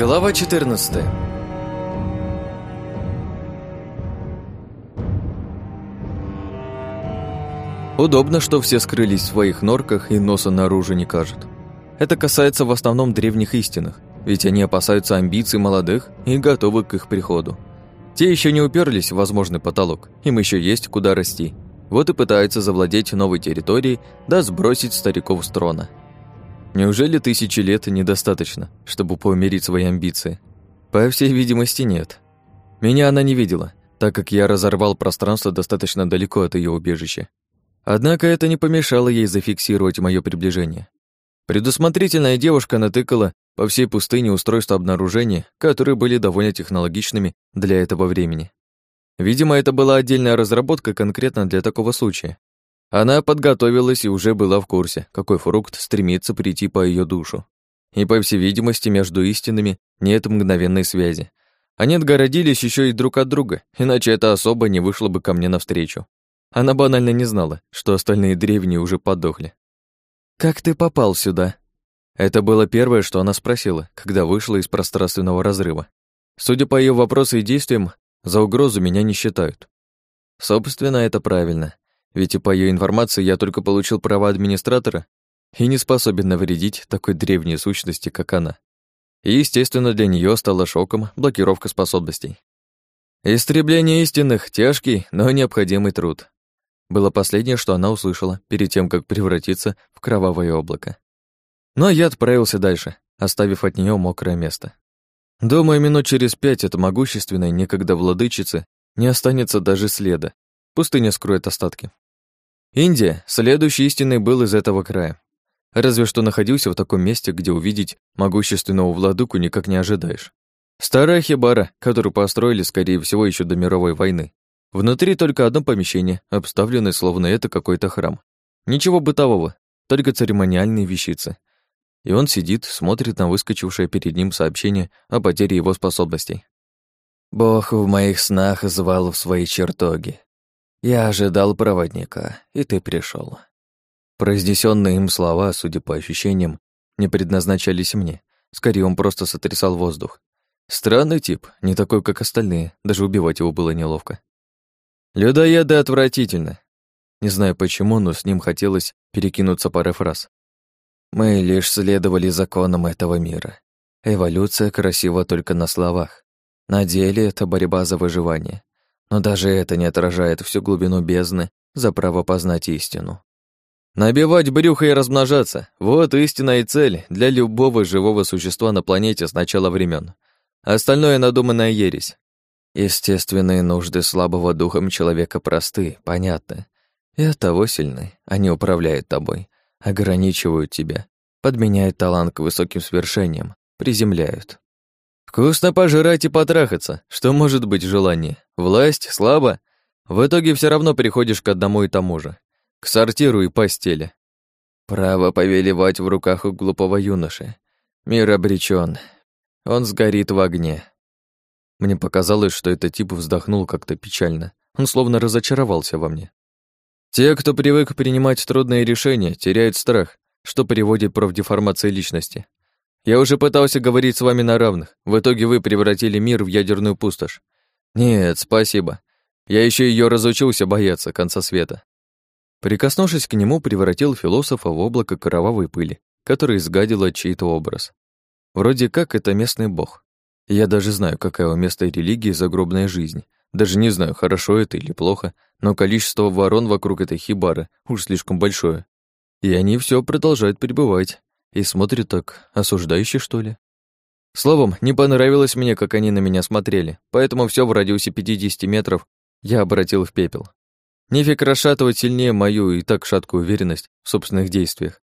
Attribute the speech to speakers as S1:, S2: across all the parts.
S1: Глава 14 Удобно, что все скрылись в своих норках и носа наружу не кажут. Это касается в основном древних истинных, ведь они опасаются амбиций молодых и готовы к их приходу. Те еще не уперлись в возможный потолок, им еще есть куда расти. Вот и пытаются завладеть новой территорией, да сбросить стариков с трона. Неужели тысячи лет недостаточно, чтобы поумерить свои амбиции? По всей видимости, нет. Меня она не видела, так как я разорвал пространство достаточно далеко от ее убежища. Однако это не помешало ей зафиксировать мое приближение. Предусмотрительная девушка натыкала по всей пустыне устройства обнаружения, которые были довольно технологичными для этого времени. Видимо, это была отдельная разработка конкретно для такого случая. Она подготовилась и уже была в курсе, какой фрукт стремится прийти по ее душу. И, по всей видимости, между истинами нет мгновенной связи. Они отгородились еще и друг от друга, иначе эта особа не вышла бы ко мне навстречу. Она банально не знала, что остальные древние уже подохли. «Как ты попал сюда?» Это было первое, что она спросила, когда вышла из пространственного разрыва. Судя по ее вопросу и действиям, за угрозу меня не считают. Собственно, это правильно. Ведь и по ее информации я только получил права администратора и не способен навредить такой древней сущности, как она. И, естественно, для нее стало шоком блокировка способностей. Истребление истинных — тяжкий, но необходимый труд. Было последнее, что она услышала перед тем, как превратиться в кровавое облако. Но я отправился дальше, оставив от нее мокрое место. Думаю, минут через пять от могущественной некогда владычицы не останется даже следа. Пустыня скроет остатки. Индия, следующий истинный был из этого края. Разве что находился в таком месте, где увидеть могущественного владыку никак не ожидаешь. Старая хибара, которую построили, скорее всего, еще до мировой войны. Внутри только одно помещение, обставленное словно это какой-то храм. Ничего бытового, только церемониальные вещицы. И он сидит, смотрит на выскочившее перед ним сообщение о потере его способностей. «Бог в моих снах звал в свои чертоги. Я ожидал проводника, и ты пришел. Произнесенные им слова, судя по ощущениям, не предназначались мне. Скорее, он просто сотрясал воздух. Странный тип, не такой, как остальные, даже убивать его было неловко. Людоеды отвратительно. Не знаю почему, но с ним хотелось перекинуться парой фраз. Мы лишь следовали законам этого мира. Эволюция красива только на словах. На деле это борьба за выживание. Но даже это не отражает всю глубину бездны за право познать истину. Набивать брюхо и размножаться — вот истинная цель для любого живого существа на планете с начала времен. Остальное надуманная ересь. Естественные нужды слабого духом человека просты, понятны. И оттого сильны. Они управляют тобой, ограничивают тебя, подменяют талант к высоким свершениям, приземляют. Вкусно пожрать и потрахаться. Что может быть желание? Власть? Слабо? В итоге все равно приходишь к одному и тому же. К сортиру и постели. Право повелевать в руках у глупого юноши. Мир обречен. Он сгорит в огне. Мне показалось, что этот тип вздохнул как-то печально. Он словно разочаровался во мне. Те, кто привык принимать трудные решения, теряют страх, что приводит к профдеформации личности. Я уже пытался говорить с вами на равных. В итоге вы превратили мир в ядерную пустошь. Нет, спасибо. Я еще ее разучился бояться конца света. Прикоснувшись к нему, превратил философа в облако кровавой пыли, которая изгадила чей-то образ. Вроде как это местный бог. Я даже знаю, какая у местной религии загробная жизнь. Даже не знаю, хорошо это или плохо, но количество ворон вокруг этой хибары уж слишком большое. И они все продолжают пребывать. И смотрит так, осуждающе, что ли? Словом, не понравилось мне, как они на меня смотрели, поэтому все в радиусе 50 метров я обратил в пепел. Нефиг расшатывать сильнее мою и так шаткую уверенность в собственных действиях.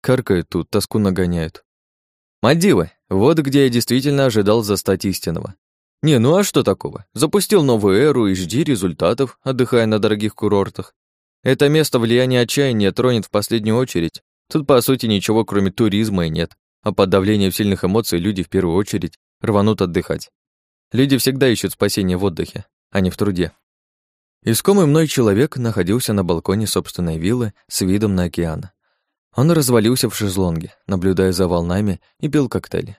S1: Каркают тут, тоску нагоняют. Мальдивы, вот где я действительно ожидал застать истинного. Не, ну а что такого? Запустил новую эру и жди результатов, отдыхая на дорогих курортах. Это место влияние отчаяния тронет в последнюю очередь, Тут, по сути, ничего, кроме туризма и нет. А под давлением сильных эмоций люди в первую очередь рванут отдыхать. Люди всегда ищут спасения в отдыхе, а не в труде. Искомый мной человек находился на балконе собственной виллы с видом на океан. Он развалился в шезлонге, наблюдая за волнами и пил коктейли.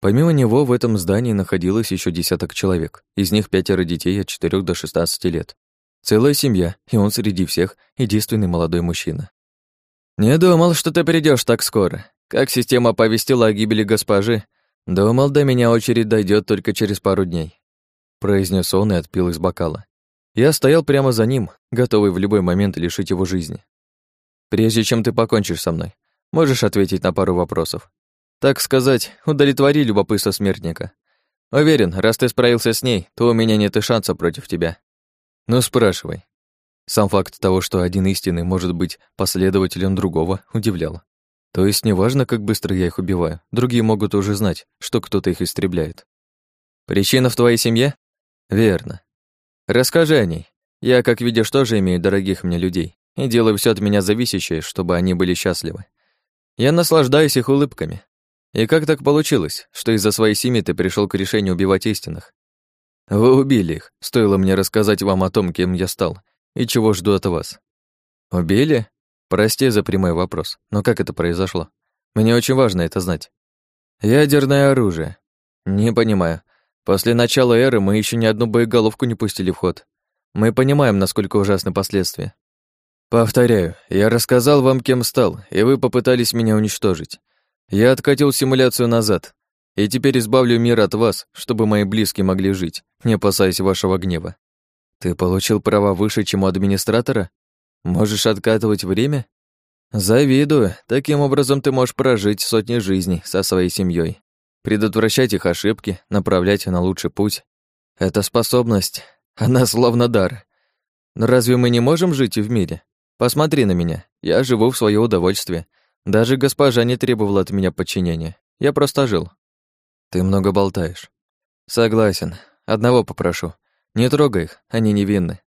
S1: Помимо него в этом здании находилось еще десяток человек, из них пятеро детей от 4 до 16 лет. Целая семья, и он среди всех единственный молодой мужчина. «Не думал, что ты придешь так скоро. Как система оповестила о гибели госпожи, думал, до меня очередь дойдет только через пару дней», произнес он и отпил из бокала. Я стоял прямо за ним, готовый в любой момент лишить его жизни. «Прежде чем ты покончишь со мной, можешь ответить на пару вопросов. Так сказать, удовлетвори любопытство смертника. Уверен, раз ты справился с ней, то у меня нет и шанса против тебя. Ну, спрашивай. Сам факт того, что один истинный может быть последователем другого, удивлял. То есть неважно, как быстро я их убиваю, другие могут уже знать, что кто-то их истребляет. Причина в твоей семье? Верно. Расскажи о ней. Я, как видишь, тоже имею дорогих мне людей и делаю все от меня зависящее, чтобы они были счастливы. Я наслаждаюсь их улыбками. И как так получилось, что из-за своей семьи ты пришел к решению убивать истинных? Вы убили их, стоило мне рассказать вам о том, кем я стал, и чего жду от вас. Убили? Прости за прямой вопрос, но как это произошло? Мне очень важно это знать. Ядерное оружие. Не понимаю. После начала эры мы еще ни одну боеголовку не пустили в ход. Мы понимаем, насколько ужасны последствия. Повторяю, я рассказал вам, кем стал, и вы попытались меня уничтожить. Я откатил симуляцию назад, и теперь избавлю мир от вас, чтобы мои близкие могли жить, не опасаясь вашего гнева. Ты получил права выше, чем у администратора? Можешь откатывать время? Завидую. Таким образом ты можешь прожить сотни жизней со своей семьей, предотвращать их ошибки, направлять на лучший путь. Это способность, она словно дар. Но разве мы не можем жить в мире? Посмотри на меня. Я живу в свое удовольствие. Даже госпожа не требовала от меня подчинения. Я просто жил. Ты много болтаешь. Согласен. Одного попрошу. Не трогай их, они невинны.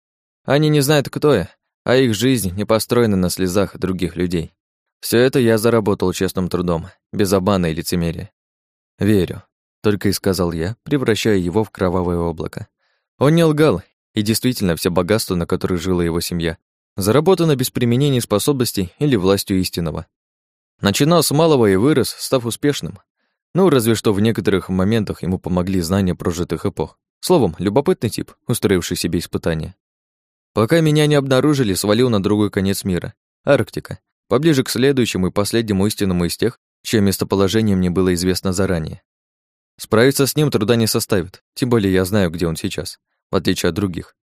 S1: Они не знают, кто я, а их жизнь не построена на слезах других людей. Все это я заработал честным трудом, без обмана и лицемерия. Верю, только и сказал я, превращая его в кровавое облако. Он не лгал, и действительно все богатство, на которых жила его семья, заработано без применения способностей или властью истинного. Начинал с малого и вырос, став успешным. Ну, разве что в некоторых моментах ему помогли знания прожитых эпох. Словом, любопытный тип, устроивший себе испытания. Пока меня не обнаружили, свалил на другой конец мира. Арктика. Поближе к следующему и последнему истинному из тех, чье местоположение мне было известно заранее. Справиться с ним труда не составит, тем более я знаю, где он сейчас, в отличие от других.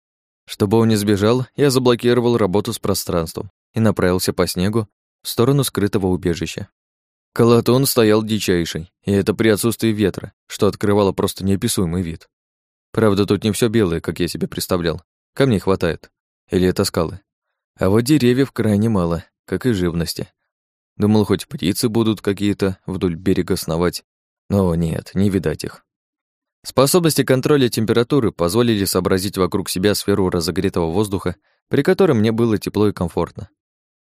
S1: Чтобы он не сбежал, я заблокировал работу с пространством и направился по снегу в сторону скрытого убежища. Колотон стоял дичайший, и это при отсутствии ветра, что открывало просто неописуемый вид. Правда, тут не все белое, как я себе представлял. Камней хватает. Или это скалы. А вот деревьев крайне мало, как и живности. Думал, хоть птицы будут какие-то вдоль берега сновать. Но нет, не видать их. Способности контроля температуры позволили сообразить вокруг себя сферу разогретого воздуха, при которой мне было тепло и комфортно.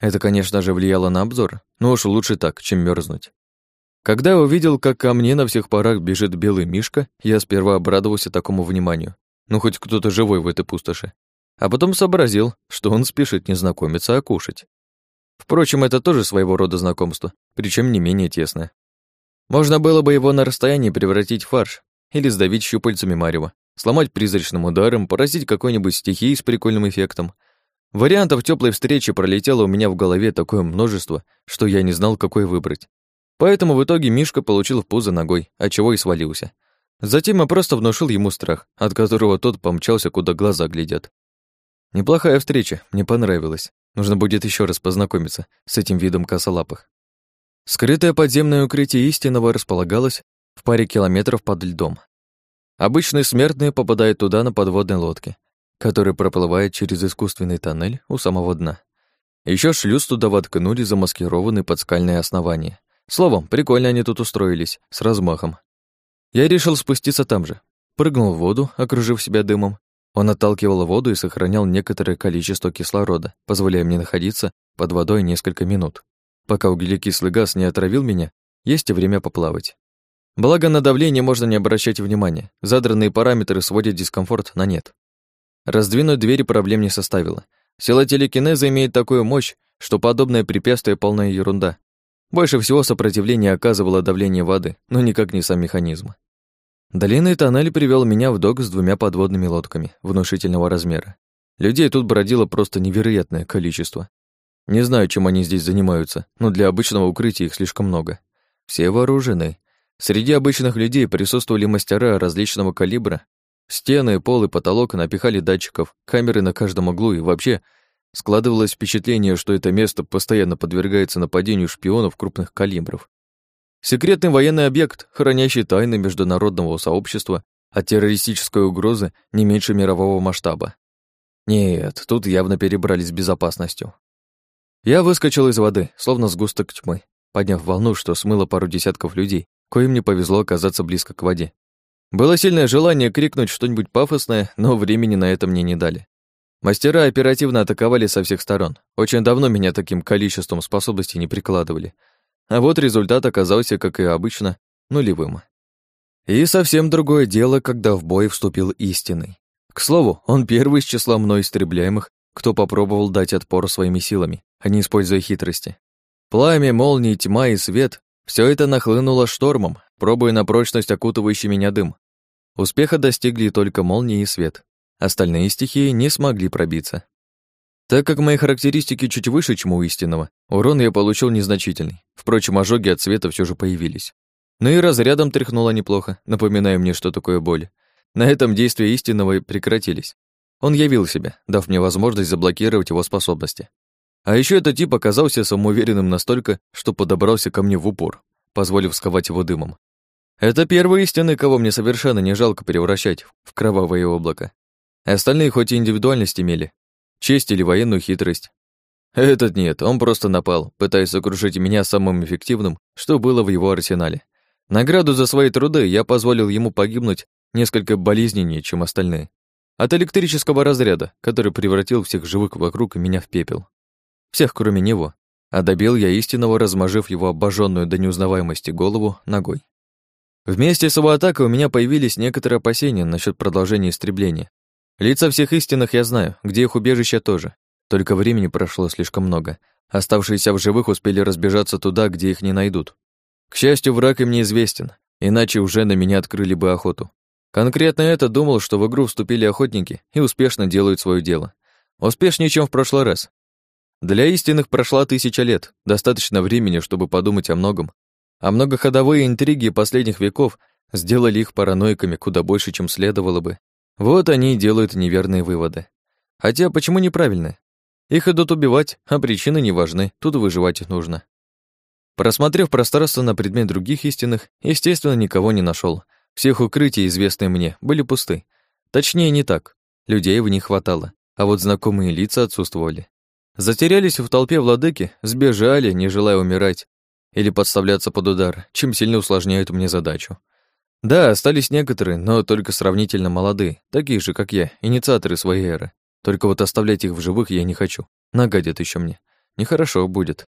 S1: Это, конечно же, влияло на обзор, но уж лучше так, чем мерзнуть. Когда я увидел, как ко мне на всех парах бежит белый мишка, я сперва обрадовался такому вниманию. Ну, хоть кто-то живой в этой пустоши. А потом сообразил, что он спешит не знакомиться, а кушать. Впрочем, это тоже своего рода знакомство, причем не менее тесное. Можно было бы его на расстоянии превратить в фарш или сдавить щупальцами Марева, сломать призрачным ударом, поразить какой-нибудь стихией с прикольным эффектом. Вариантов теплой встречи пролетело у меня в голове такое множество, что я не знал, какой выбрать. Поэтому в итоге Мишка получил в пузо ногой, отчего и свалился. Затем я просто внушил ему страх, от которого тот помчался, куда глаза глядят. Неплохая встреча, мне понравилось. Нужно будет еще раз познакомиться с этим видом косолапых. Скрытое подземное укрытие истинного располагалось в паре километров под льдом. Обычные смертные попадают туда на подводной лодке, которая проплывает через искусственный тоннель у самого дна. Еще шлюз туда воткнули замаскированный под скальное основание. Словом, прикольно они тут устроились, с размахом. Я решил спуститься там же. Прыгнул в воду, окружив себя дымом. Он отталкивал воду и сохранял некоторое количество кислорода, позволяя мне находиться под водой несколько минут. Пока углекислый газ не отравил меня, есть и время поплавать. Благо, на давление можно не обращать внимания. Задранные параметры сводят дискомфорт на нет. Раздвинуть двери проблем не составило. Сила телекинеза имеет такую мощь, что подобное препятствие полная ерунда. Больше всего сопротивление оказывало давление воды, но никак не сам механизм. Длинный тоннель привел меня в док с двумя подводными лодками внушительного размера. Людей тут бродило просто невероятное количество. Не знаю, чем они здесь занимаются, но для обычного укрытия их слишком много. Все вооружены. Среди обычных людей присутствовали мастера различного калибра. Стены, пол и потолок напихали датчиков, камеры на каждом углу и вообще складывалось впечатление, что это место постоянно подвергается нападению шпионов крупных калибров. Секретный военный объект, хранящий тайны международного сообщества от террористической угрозы не меньше мирового масштаба. Нет, тут явно перебрались с безопасностью. Я выскочил из воды, словно сгусток тьмы, подняв волну, что смыло пару десятков людей, коим не повезло оказаться близко к воде. Было сильное желание крикнуть что-нибудь пафосное, но времени на это мне не дали. Мастера оперативно атаковали со всех сторон. Очень давно меня таким количеством способностей не прикладывали. А вот результат оказался, как и обычно, нулевым. И совсем другое дело, когда в бой вступил истинный. К слову, он первый из числа мной истребляемых, кто попробовал дать отпор своими силами, а не используя хитрости. Пламя, молнии, тьма и свет — все это нахлынуло штормом, пробуя на прочность окутывающий меня дым. Успеха достигли только молнии и свет. Остальные стихии не смогли пробиться. Так как мои характеристики чуть выше, чем у истинного, урон я получил незначительный. Впрочем, ожоги от света все же появились. Ну и разрядом тряхнуло неплохо, напоминая мне, что такое боль. На этом действия истинного прекратились. Он явил себя, дав мне возможность заблокировать его способности. А еще этот тип оказался самоуверенным настолько, что подобрался ко мне в упор, позволив сковать его дымом. Это первый истинный, кого мне совершенно не жалко превращать в кровавое облако. Остальные хоть и индивидуальность имели, честь или военную хитрость. Этот нет, он просто напал, пытаясь окружить меня самым эффективным, что было в его арсенале. Награду за свои труды я позволил ему погибнуть несколько болезненнее, чем остальные. От электрического разряда, который превратил всех живых вокруг и меня в пепел. Всех, кроме него. А добил я истинного, размажив его обожженную до неузнаваемости голову ногой. Вместе с его атакой у меня появились некоторые опасения насчет продолжения истребления. Лица всех истинных я знаю, где их убежище тоже. Только времени прошло слишком много. Оставшиеся в живых успели разбежаться туда, где их не найдут. К счастью, враг им неизвестен, иначе уже на меня открыли бы охоту. Конкретно это думал, что в игру вступили охотники и успешно делают свое дело. Успешнее, чем в прошлый раз. Для истинных прошла тысяча лет, достаточно времени, чтобы подумать о многом. А многоходовые интриги последних веков сделали их параноиками куда больше, чем следовало бы. Вот они и делают неверные выводы. Хотя почему неправильные? Их идут убивать, а причины не важны, тут выживать нужно. Просмотрев пространство на предмет других истинных, естественно, никого не нашел. Всех укрытий, известные мне, были пусты. Точнее, не так. Людей в них хватало, а вот знакомые лица отсутствовали. Затерялись в толпе владыки, сбежали, не желая умирать или подставляться под удар, чем сильно усложняют мне задачу. Да, остались некоторые, но только сравнительно молодые, такие же, как я, инициаторы своей эры. Только вот оставлять их в живых я не хочу. Нагадят еще мне. Нехорошо будет.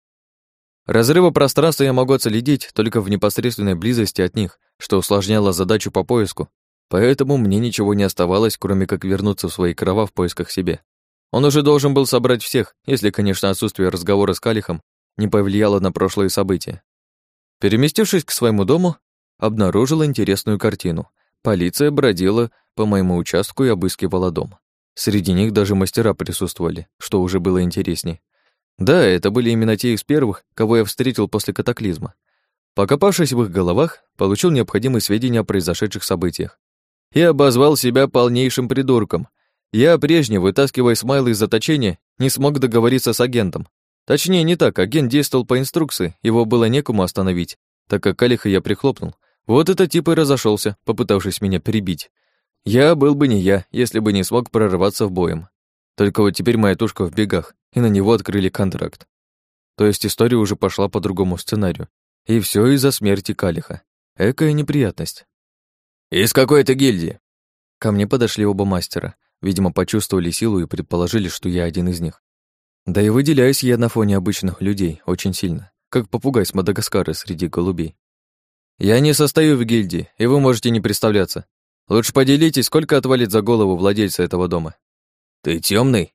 S1: Разрыва пространства я могу отследить только в непосредственной близости от них, что усложняло задачу по поиску, поэтому мне ничего не оставалось, кроме как вернуться в свои крова в поисках себе. Он уже должен был собрать всех, если, конечно, отсутствие разговора с Калихом не повлияло на прошлые события. Переместившись к своему дому, обнаружил интересную картину. Полиция бродила по моему участку и обыскивала дом. Среди них даже мастера присутствовали, что уже было интересней. Да, это были именно те из первых, кого я встретил после катаклизма. Покопавшись в их головах, получил необходимые сведения о произошедших событиях. И обозвал себя полнейшим придурком. Я, прежне, вытаскивая Смайла из заточения, не смог договориться с агентом. Точнее, не так, агент действовал по инструкции, его было некому остановить, так как Калиха я прихлопнул. Вот этот тип и разошелся, попытавшись меня перебить. Я был бы не я, если бы не смог прорваться в боем. Только вот теперь моя тушка в бегах, и на него открыли контракт. То есть история уже пошла по другому сценарию. И все из-за смерти Калиха. Экая неприятность. «Из какой-то гильдии?» Ко мне подошли оба мастера. Видимо, почувствовали силу и предположили, что я один из них. Да и выделяюсь я на фоне обычных людей очень сильно, как попугай с Мадагаскара среди голубей. Я не состою в гильдии, и вы можете не представляться. Лучше поделитесь, сколько отвалит за голову владельца этого дома. «Ты темный?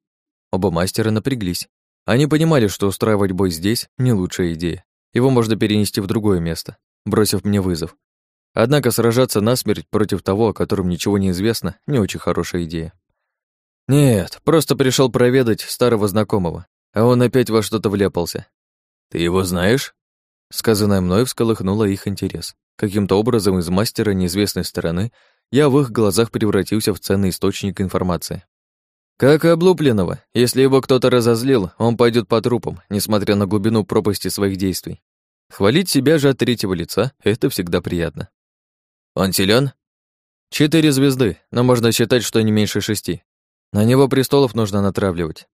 S1: Оба мастера напряглись. Они понимали, что устраивать бой здесь — не лучшая идея. его можно перенести в другое место, бросив мне вызов. Однако сражаться насмерть против того, о котором ничего не известно, не очень хорошая идея. Нет, просто пришел проведать старого знакомого, а он опять во что-то вляпался. «Ты его знаешь?» Сказанное мной всколыхнуло их интерес. Каким-то образом из мастера неизвестной стороны я в их глазах превратился в ценный источник информации. Как и облупленного, если его кто-то разозлил, он пойдет по трупам, несмотря на глубину пропасти своих действий. Хвалить себя же от третьего лица — это всегда приятно. Он силен? Четыре звезды, но можно считать, что не меньше шести. На него престолов нужно натравливать.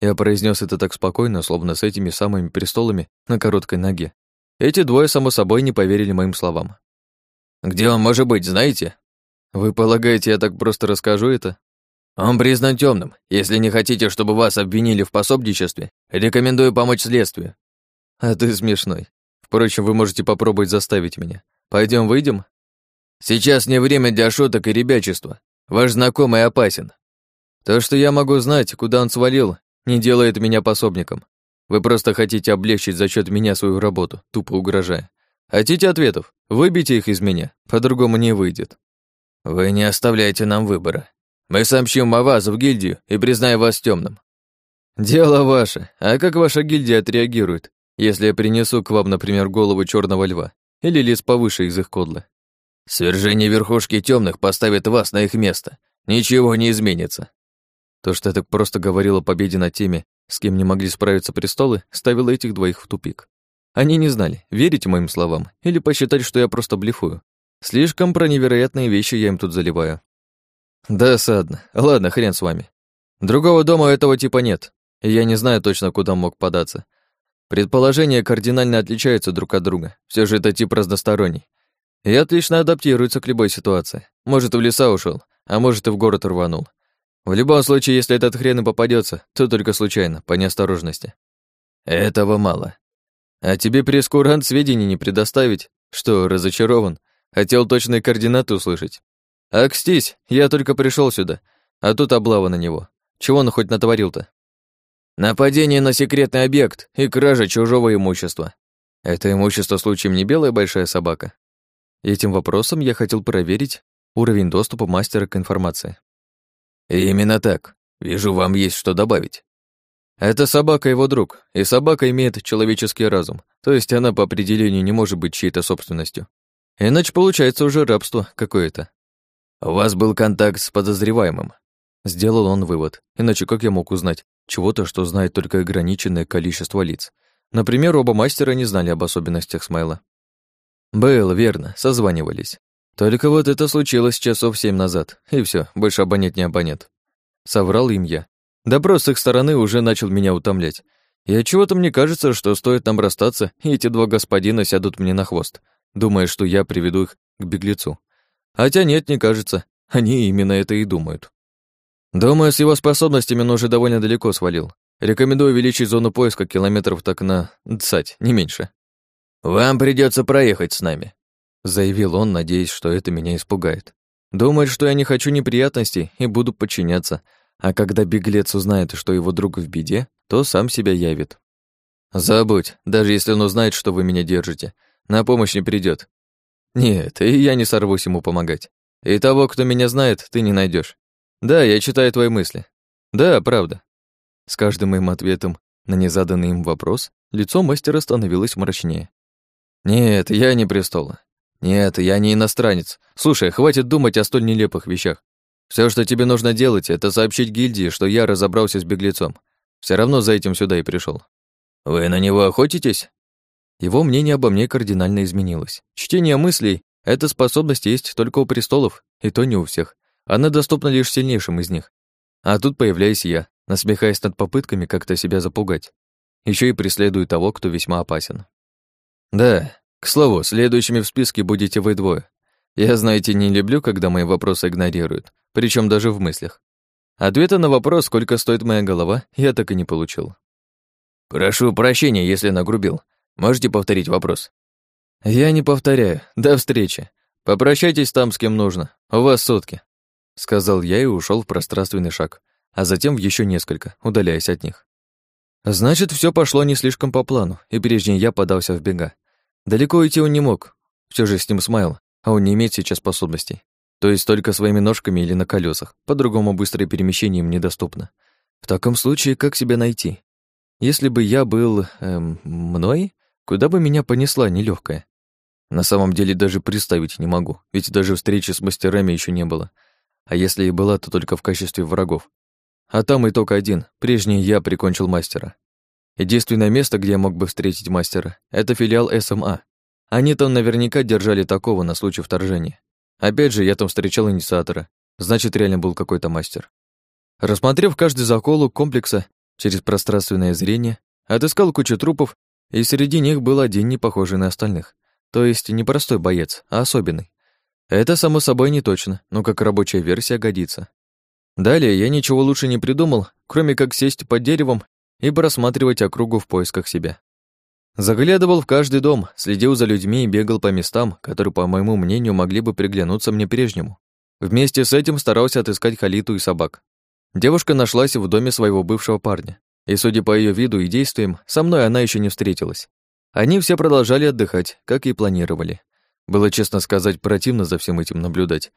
S1: Я произнес это так спокойно, словно с этими самыми престолами на короткой ноге. Эти двое, само собой, не поверили моим словам. «Где он может быть, знаете?» «Вы полагаете, я так просто расскажу это?» «Он признан темным. Если не хотите, чтобы вас обвинили в пособничестве, рекомендую помочь следствию». «А ты смешной. Впрочем, вы можете попробовать заставить меня. Пойдем выйдем?» Сейчас не время для шуток и ребячества. Ваш знакомый опасен. То, что я могу знать, куда он свалил, не делает меня пособником. Вы просто хотите облегчить за счет меня свою работу, тупо угрожая. Хотите ответов? Выбейте их из меня, по-другому не выйдет. Вы не оставляете нам выбора. Мы сообщим о вас в гильдию и признаем вас темным. Дело ваше. А как ваша гильдия отреагирует, если я принесу к вам, например, голову черного льва или лис повыше из их кодла? Свержение верхушки темных поставит вас на их место. Ничего не изменится. То, что я так просто говорил о победе над теми, с кем не могли справиться престолы, ставило этих двоих в тупик. Они не знали, верить моим словам или посчитать, что я просто блефую. Слишком про невероятные вещи я им тут заливаю. Досадно. Ладно, хрен с вами. Другого дома этого типа нет, и я не знаю точно, куда мог податься. Предположения кардинально отличаются друг от друга. Все же это тип разносторонний и отлично адаптируется к любой ситуации. Может, в леса ушел, а может, и в город рванул. В любом случае, если этот хрен и попадется, то только случайно, по неосторожности. Этого мало. А тебе прескурант сведений не предоставить? Что, разочарован? Хотел точные координаты услышать? Акстись, я только пришел сюда, а тут облава на него. Чего он хоть натворил-то? Нападение на секретный объект и кража чужого имущества. Это имущество случаем не белая большая собака? Этим вопросом я хотел проверить уровень доступа мастера к информации. Именно так. Вижу, вам есть что добавить. Это собака его друг, и собака имеет человеческий разум, то есть она по определению не может быть чьей-то собственностью. Иначе получается уже рабство какое-то. У вас был контакт с подозреваемым. Сделал он вывод. Иначе как я мог узнать чего-то, что знает только ограниченное количество лиц? Например, оба мастера не знали об особенностях Смайла. Был, верно, созванивались. Только вот это случилось часов семь назад, и все, больше абонент не абонент. Соврал им я. Допрос с их стороны уже начал меня утомлять. И отчего-то мне кажется, что стоит нам расстаться, и эти два господина сядут мне на хвост, думая, что я приведу их к беглецу. Хотя нет, не кажется, они именно это и думают. Думаю, с его способностями он уже довольно далеко свалил. Рекомендую увеличить зону поиска километров так на дцать, не меньше. «Вам придется проехать с нами», — заявил он, надеясь, что это меня испугает. Думает, что я не хочу неприятностей и буду подчиняться, а когда беглец узнает, что его друг в беде, то сам себя явит. Забудь, даже если он узнает, что вы меня держите, на помощь не придет. Нет, и я не сорвусь ему помогать. И того, кто меня знает, ты не найдешь. Да, я читаю твои мысли. Да, правда. С каждым моим ответом на незаданный им вопрос лицо мастера становилось мрачнее. Нет, я не престола. Нет, я не иностранец. Слушай, хватит думать о столь нелепых вещах. Все, что тебе нужно делать, это сообщить гильдии, что я разобрался с беглецом. Все равно за этим сюда и пришел. Вы на него охотитесь? Его мнение обо мне кардинально изменилось. Чтение мыслей — это способность есть только у престолов, и то не у всех. Она доступна лишь сильнейшим из них. А тут появляюсь я, насмехаясь над попытками как-то себя запугать. Еще и преследую того, кто весьма опасен. Да, к слову, следующими в списке будете вы двое. Я, знаете, не люблю, когда мои вопросы игнорируют, причем даже в мыслях. Ответа на вопрос, сколько стоит моя голова, я так и не получил. Прошу прощения, если нагрубил. Можете повторить вопрос? Я не повторяю. До встречи. Попрощайтесь там с кем нужно. У вас сутки. Сказал я и ушел в пространственный шаг, а затем в еще несколько, удаляясь от них. Значит, все пошло не слишком по плану, и прежний я подался в бега. Далеко идти он не мог. Все же с ним смайл, а он не имеет сейчас способностей. То есть только своими ножками или на колесах. По-другому быстрое перемещение им недоступно. В таком случае, как себя найти? Если бы я был... Эм, мной? Куда бы меня понесла нелегкая? На самом деле даже представить не могу, ведь даже встречи с мастерами еще не было. А если и была, то только в качестве врагов. А там итог один. Прежний я прикончил мастера. Единственное место, где я мог бы встретить мастера, это филиал СМА. Они там наверняка держали такого на случай вторжения. Опять же, я там встречал инициатора. Значит, реально был какой-то мастер. Рассмотрев каждый заколок комплекса через пространственное зрение, отыскал кучу трупов, и среди них был один не похожий на остальных. То есть не простой боец, а особенный. Это, само собой, не точно, но как рабочая версия годится. Далее я ничего лучше не придумал, кроме как сесть под деревом и просматривать округу в поисках себя. Заглядывал в каждый дом, следил за людьми и бегал по местам, которые, по моему мнению, могли бы приглянуться мне прежнему. Вместе с этим старался отыскать Халиту и собак. Девушка нашлась в доме своего бывшего парня, и, судя по ее виду и действиям, со мной она еще не встретилась. Они все продолжали отдыхать, как и планировали. Было, честно сказать, противно за всем этим наблюдать.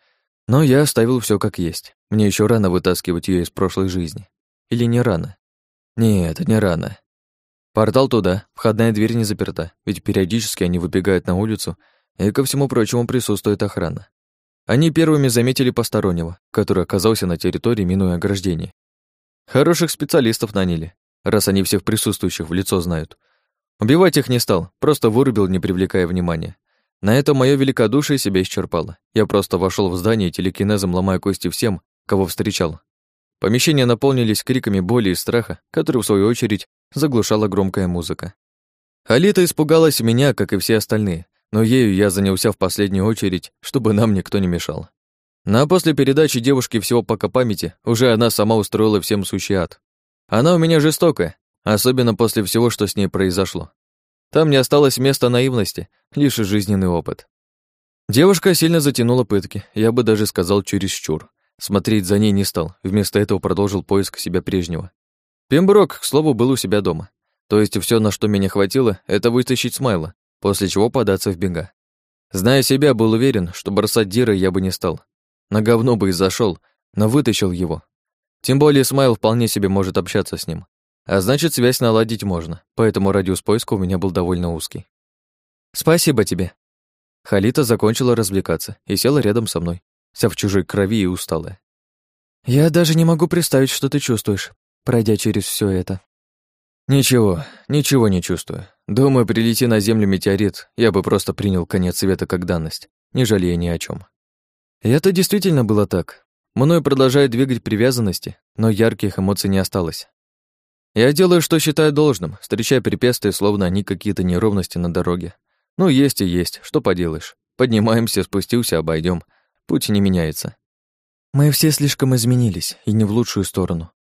S1: Но я оставил все как есть. Мне еще рано вытаскивать ее из прошлой жизни. Или не рано? Нет, не рано. Портал туда, входная дверь не заперта, ведь периодически они выбегают на улицу, и, ко всему прочему, присутствует охрана. Они первыми заметили постороннего, который оказался на территории, минуя ограждение. Хороших специалистов наняли, раз они всех присутствующих в лицо знают. Убивать их не стал, просто вырубил, не привлекая внимания. На это мое великодушие себя исчерпало. Я просто вошел в здание телекинезом, ломая кости всем, кого встречал. Помещения наполнились криками боли и страха, которые, в свою очередь, заглушала громкая музыка. Алита испугалась меня, как и все остальные, но ею я занялся в последнюю очередь, чтобы нам никто не мешал. Но после передачи девушки всего пока памяти, уже она сама устроила всем сущий ад. Она у меня жестокая, особенно после всего, что с ней произошло. Там не осталось места наивности, лишь жизненный опыт. Девушка сильно затянула пытки, я бы даже сказал чересчур. Смотреть за ней не стал, вместо этого продолжил поиск себя прежнего. Пемброк, к слову, был у себя дома. То есть все, на что меня хватило, это вытащить Смайла, после чего податься в бега. Зная себя, был уверен, что бросать Дира я бы не стал. На говно бы и зашел, но вытащил его. Тем более Смайл вполне себе может общаться с ним. А значит, связь наладить можно, поэтому радиус поиска у меня был довольно узкий. «Спасибо тебе». Халита закончила развлекаться и села рядом со мной, вся в чужой крови и усталая. «Я даже не могу представить, что ты чувствуешь пройдя через все это. Ничего, ничего не чувствую. Думаю, прилети на Землю метеорит, я бы просто принял конец света как данность, не жалея ни о чем. И это действительно было так. Мною продолжает двигать привязанности, но ярких эмоций не осталось. Я делаю, что считаю должным, встречая препятствия, словно они какие-то неровности на дороге. Ну, есть и есть, что поделаешь. Поднимаемся, спустился, обойдем. Путь не меняется. Мы все слишком изменились, и не в лучшую сторону.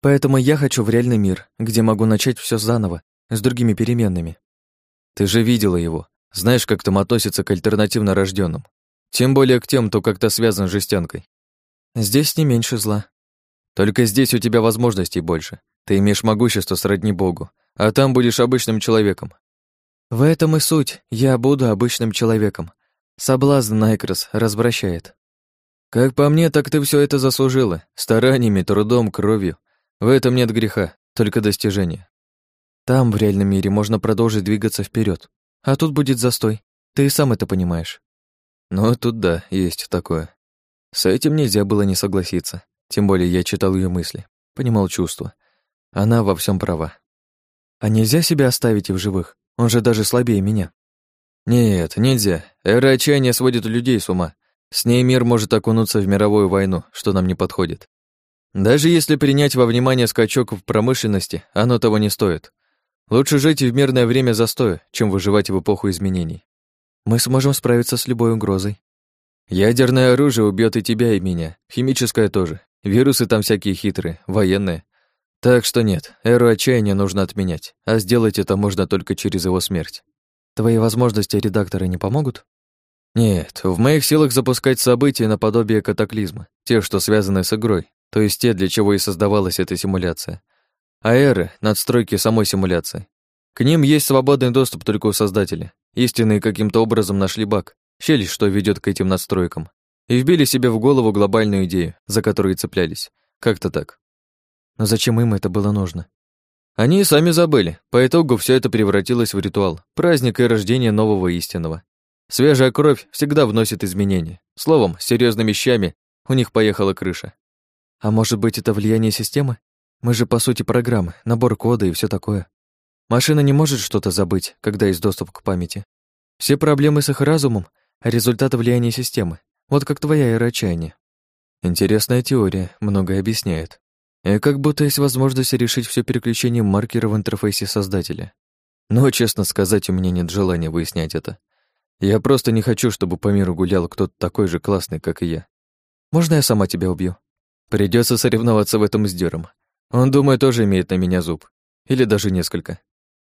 S1: Поэтому я хочу в реальный мир, где могу начать все заново, с другими переменными. Ты же видела его. Знаешь, как там относится к альтернативно рожденным. Тем более к тем, кто как-то связан с жестянкой. Здесь не меньше зла. Только здесь у тебя возможностей больше. Ты имеешь могущество сродни Богу, а там будешь обычным человеком. В этом и суть. Я буду обычным человеком. Соблазн Найкрос развращает. Как по мне, так ты все это заслужила. Стараниями, трудом, кровью. В этом нет греха, только достижение. Там, в реальном мире, можно продолжить двигаться вперед, а тут будет застой. Ты и сам это понимаешь. Ну, тут да, есть такое. С этим нельзя было не согласиться. Тем более я читал ее мысли, понимал чувства. Она во всем права. А нельзя себя оставить и в живых? Он же даже слабее меня. Нет, нельзя. Эра отчаяния сводит людей с ума. С ней мир может окунуться в мировую войну, что нам не подходит. Даже если принять во внимание скачок в промышленности, оно того не стоит. Лучше жить в мирное время застоя, чем выживать в эпоху изменений. Мы сможем справиться с любой угрозой. Ядерное оружие убьет и тебя, и меня. Химическое тоже. Вирусы там всякие хитрые, военные. Так что нет, эру отчаяния нужно отменять, а сделать это можно только через его смерть. Твои возможности редактора не помогут? Нет, в моих силах запускать события наподобие катаклизма, те, что связаны с игрой, то есть те, для чего и создавалась эта симуляция. аэры, надстройки самой симуляции. К ним есть свободный доступ только у создателя. Истинные каким-то образом нашли баг, щель, что ведет к этим настройкам, и вбили себе в голову глобальную идею, за которую цеплялись. Как-то так. Но зачем им это было нужно? Они и сами забыли. По итогу все это превратилось в ритуал, праздник и рождение нового истинного. Свежая кровь всегда вносит изменения. Словом, с серьезными вещами у них поехала крыша. А может быть, это влияние системы? Мы же, по сути, программы, набор кода и все такое. Машина не может что-то забыть, когда есть доступ к памяти. Все проблемы с их разумом — результат влияния системы. Вот как твоя эра отчаяния. Интересная теория, многое объясняет. И как будто есть возможность решить все переключением маркера в интерфейсе создателя. Но, честно сказать, у меня нет желания выяснять это. Я просто не хочу, чтобы по миру гулял кто-то такой же классный, как и я. Можно я сама тебя убью? Придется соревноваться в этом с Дером. Он, думаю, тоже имеет на меня зуб. Или даже несколько.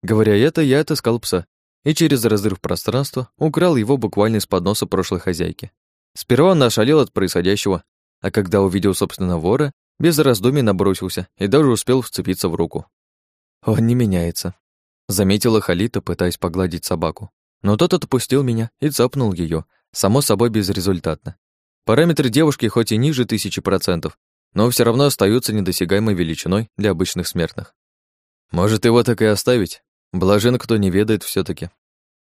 S1: Говоря это, я отыскал пса и через разрыв пространства украл его буквально из под носа прошлой хозяйки. Сперва он ошалел от происходящего, а когда увидел, собственно, вора, без раздумий набросился и даже успел вцепиться в руку. Он не меняется, заметила Халита, пытаясь погладить собаку. Но тот отпустил меня и цапнул ее, само собой безрезультатно. Параметры девушки хоть и ниже тысячи процентов, но все равно остаются недосягаемой величиной для обычных смертных. Может, его так и оставить? Блажен, кто не ведает все таки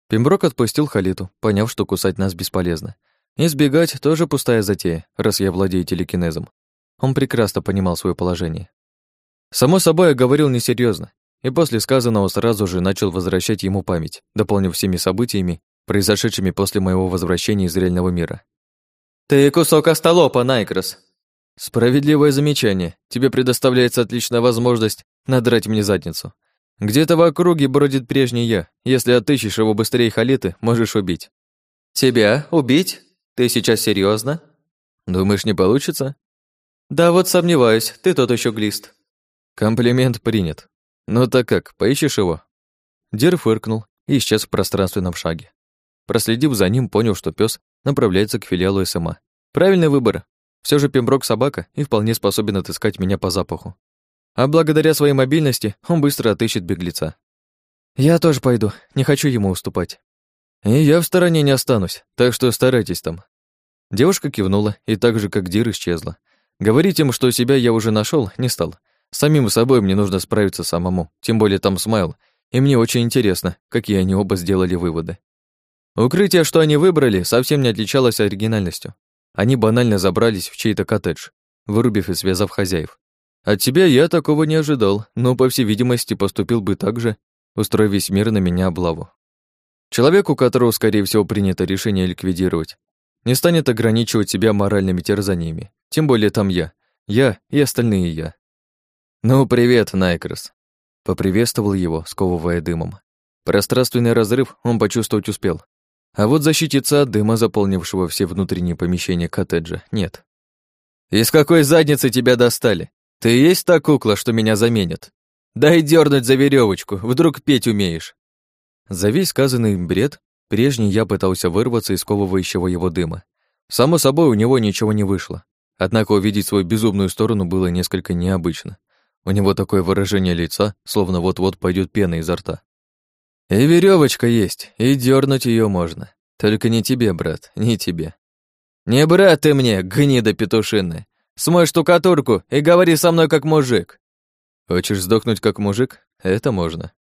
S1: Пемброк отпустил Халиту, поняв, что кусать нас бесполезно. И сбегать тоже пустая затея, раз я владею телекинезом. Он прекрасно понимал свое положение. Само собой, я говорил несерьезно, и после сказанного сразу же начал возвращать ему память, дополнив всеми событиями, произошедшими после моего возвращения из реального мира. «Ты кусок остолопа, Найкрос!» «Справедливое замечание. Тебе предоставляется отличная возможность надрать мне задницу. Где-то в округе бродит прежний я. Если отыщешь его быстрее халиты, можешь убить». «Тебя убить? Ты сейчас серьезно? «Думаешь, не получится?» «Да вот сомневаюсь, ты тот еще глист». «Комплимент принят. «Ну так как, поищешь его?» Дер фыркнул и исчез в пространственном шаге. Проследив за ним, понял, что пес направляется к филиалу СМА. Правильный выбор. Все же Пемброк собака и вполне способен отыскать меня по запаху. А благодаря своей мобильности он быстро отыщет беглеца. Я тоже пойду, не хочу ему уступать. И я в стороне не останусь, так что старайтесь там. Девушка кивнула и так же, как Дир, исчезла. Говорить им, что себя я уже нашел, не стал. С самим собой мне нужно справиться самому, тем более там Смайл, и мне очень интересно, какие они оба сделали выводы. Укрытие, что они выбрали, совсем не отличалось оригинальностью. Они банально забрались в чей-то коттедж, вырубив и связав хозяев. От тебя я такого не ожидал, но, по всей видимости, поступил бы так же, устроив весь мир на меня облаву. Человеку, которого, скорее всего, принято решение ликвидировать, не станет ограничивать себя моральными терзаниями. Тем более там я. Я и остальные я. «Ну, привет, Найкрос!» Поприветствовал его, сковывая дымом. Пространственный разрыв он почувствовать успел. А вот защититься от дыма, заполнившего все внутренние помещения коттеджа, нет. «Из какой задницы тебя достали? Ты есть та кукла, что меня заменит? Дай дернуть за веревочку, вдруг петь умеешь!» За весь сказанный бред, прежний я пытался вырваться из сковывающего его дыма. Само собой, у него ничего не вышло. Однако увидеть свою безумную сторону было несколько необычно. У него такое выражение лица, словно вот-вот пойдет пена изо рта. И веревочка есть, и дернуть ее можно. Только не тебе, брат, не тебе. Не брат ты мне, гнида петушиная. Смой штукатурку и говори со мной как мужик. Хочешь сдохнуть как мужик? Это можно.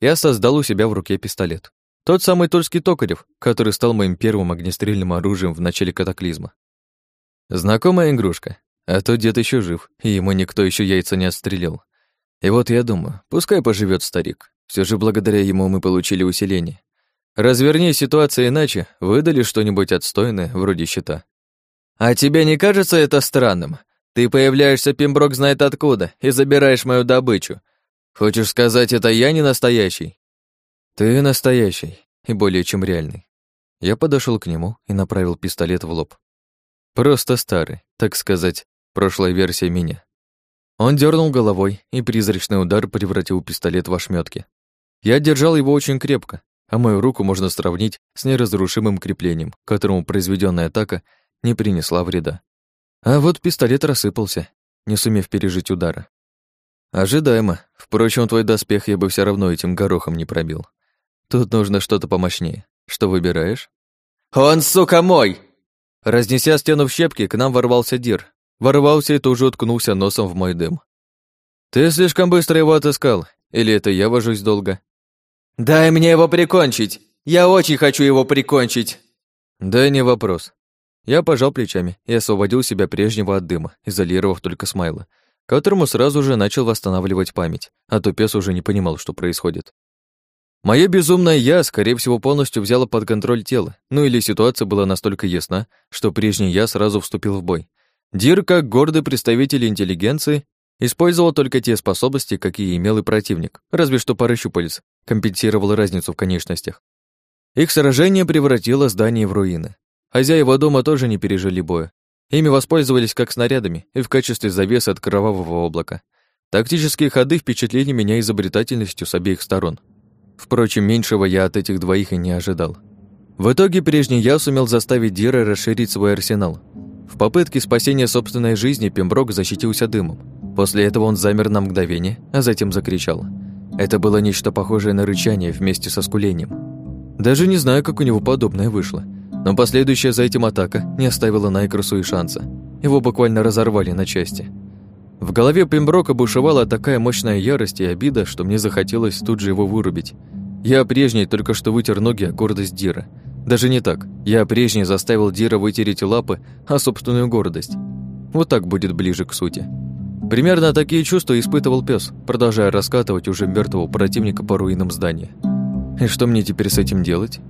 S1: Я создал у себя в руке пистолет. Тот самый тульский Токарев, который стал моим первым огнестрельным оружием в начале катаклизма. Знакомая игрушка, а то дед еще жив, и ему никто еще яйца не отстрелил. И вот я думаю, пускай поживет старик. Все же благодаря ему мы получили усиление. Разверни ситуацию иначе, выдали что-нибудь отстойное, вроде щита. А тебе не кажется это странным? Ты появляешься, Пимброк знает откуда, и забираешь мою добычу. Хочешь сказать, это я не настоящий? Ты настоящий, и более чем реальный. Я подошел к нему и направил пистолет в лоб. Просто старый, так сказать, прошлая версия меня. Он дернул головой, и призрачный удар превратил пистолет в ошметки. Я держал его очень крепко, а мою руку можно сравнить с неразрушимым креплением, которому произведенная атака не принесла вреда. А вот пистолет рассыпался, не сумев пережить удара. Ожидаемо. Впрочем, твой доспех я бы все равно этим горохом не пробил. Тут нужно что-то помощнее. Что выбираешь?
S2: «Он, сука, мой!»
S1: Разнеся стену в щепки, к нам ворвался Дир. Ворвался и тоже уткнулся носом в мой дым. «Ты слишком быстро его отыскал. Или это я вожусь долго?»
S2: «Дай мне его прикончить! Я очень хочу его прикончить!»
S1: «Да не вопрос». Я пожал плечами и освободил себя прежнего от дыма, изолировав только Смайла, которому сразу же начал восстанавливать память, а то пес уже не понимал, что происходит. Моё безумное «я», скорее всего, полностью взяло под контроль тело, ну или ситуация была настолько ясна, что прежний «я» сразу вступил в бой. Дир, как гордый представитель интеллигенции, использовал только те способности, какие имел и противник, разве что пара щупалец, компенсировал разницу в конечностях. Их сражение превратило здание в руины. Хозяева дома тоже не пережили боя. Ими воспользовались как снарядами и в качестве завесы от кровавого облака. Тактические ходы впечатлили меня изобретательностью с обеих сторон. Впрочем, меньшего я от этих двоих и не ожидал. В итоге прежний я сумел заставить Дира расширить свой арсенал. В попытке спасения собственной жизни Пемброк защитился дымом. После этого он замер на мгновение, а затем закричал. Это было нечто похожее на рычание вместе со скулением. Даже не знаю, как у него подобное вышло. Но последующая за этим атака не оставила Найкрусу и шанса. Его буквально разорвали на части. В голове Пемброка бушевала такая мощная ярость и обида, что мне захотелось тут же его вырубить. Я прежний только что вытер ноги о гордость Дира. Даже не так. Я прежний заставил Дира вытереть лапы о собственную гордость. Вот так будет ближе к сути. Примерно такие чувства испытывал пес, продолжая раскатывать уже мертвого противника по руинам здания. И что мне теперь с этим делать?